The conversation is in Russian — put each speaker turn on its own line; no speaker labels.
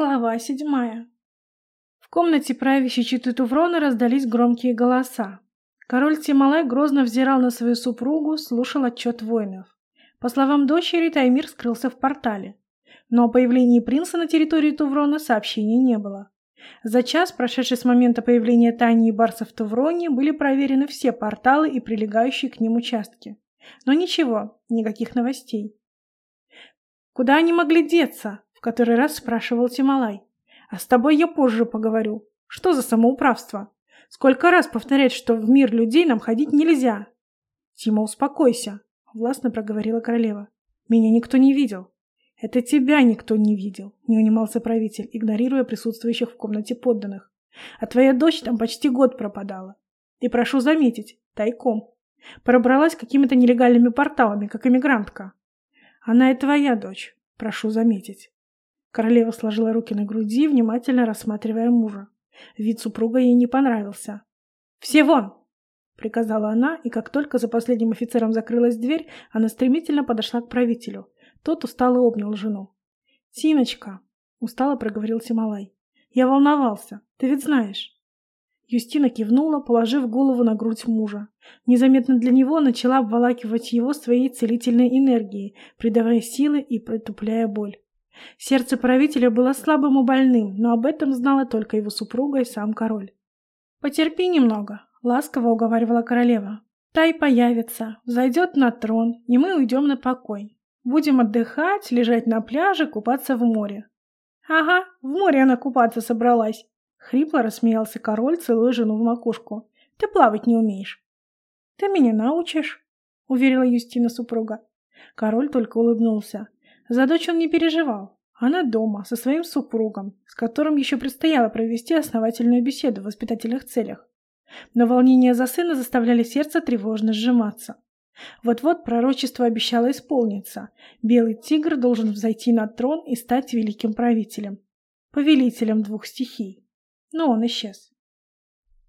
Глава седьмая. В комнате правящей читы Туврона раздались громкие голоса. Король Тималай грозно взирал на свою супругу, слушал отчет воинов. По словам дочери, Таймир скрылся в портале. Но о появлении принца на территории Туврона сообщений не было. За час, прошедший с момента появления Тани и Барса в Тувроне, были проверены все порталы и прилегающие к ним участки. Но ничего, никаких новостей. Куда они могли деться? Который раз спрашивал Тималай. А с тобой я позже поговорю. Что за самоуправство? Сколько раз повторять, что в мир людей нам ходить нельзя? Тима, успокойся, властно проговорила королева. Меня никто не видел. Это тебя никто не видел, не унимался правитель, игнорируя присутствующих в комнате подданных. А твоя дочь там почти год пропадала. И прошу заметить, тайком. Пробралась какими-то нелегальными порталами, как эмигрантка. Она и твоя дочь, прошу заметить. Королева сложила руки на груди, внимательно рассматривая мужа. Вид супруга ей не понравился. «Все вон!» — приказала она, и как только за последним офицером закрылась дверь, она стремительно подошла к правителю. Тот устало обнял жену. «Тиночка!» — устало проговорил Тималай. «Я волновался, ты ведь знаешь». Юстина кивнула, положив голову на грудь мужа. Незаметно для него начала обволакивать его своей целительной энергией, придавая силы и притупляя боль. Сердце правителя было слабым и больным, но об этом знала только его супруга и сам король. «Потерпи немного», — ласково уговаривала королева. «Тай появится, зайдет на трон, и мы уйдем на покой. Будем отдыхать, лежать на пляже, купаться в море». «Ага, в море она купаться собралась», — хрипло рассмеялся король, целуя жену в макушку. «Ты плавать не умеешь». «Ты меня научишь», — уверила Юстина супруга. Король только улыбнулся. За дочь он не переживал. Она дома, со своим супругом, с которым еще предстояло провести основательную беседу в воспитательных целях. Но волнения за сына заставляли сердце тревожно сжиматься. Вот-вот пророчество обещало исполниться. Белый тигр должен взойти на трон и стать великим правителем. Повелителем двух стихий. Но он исчез.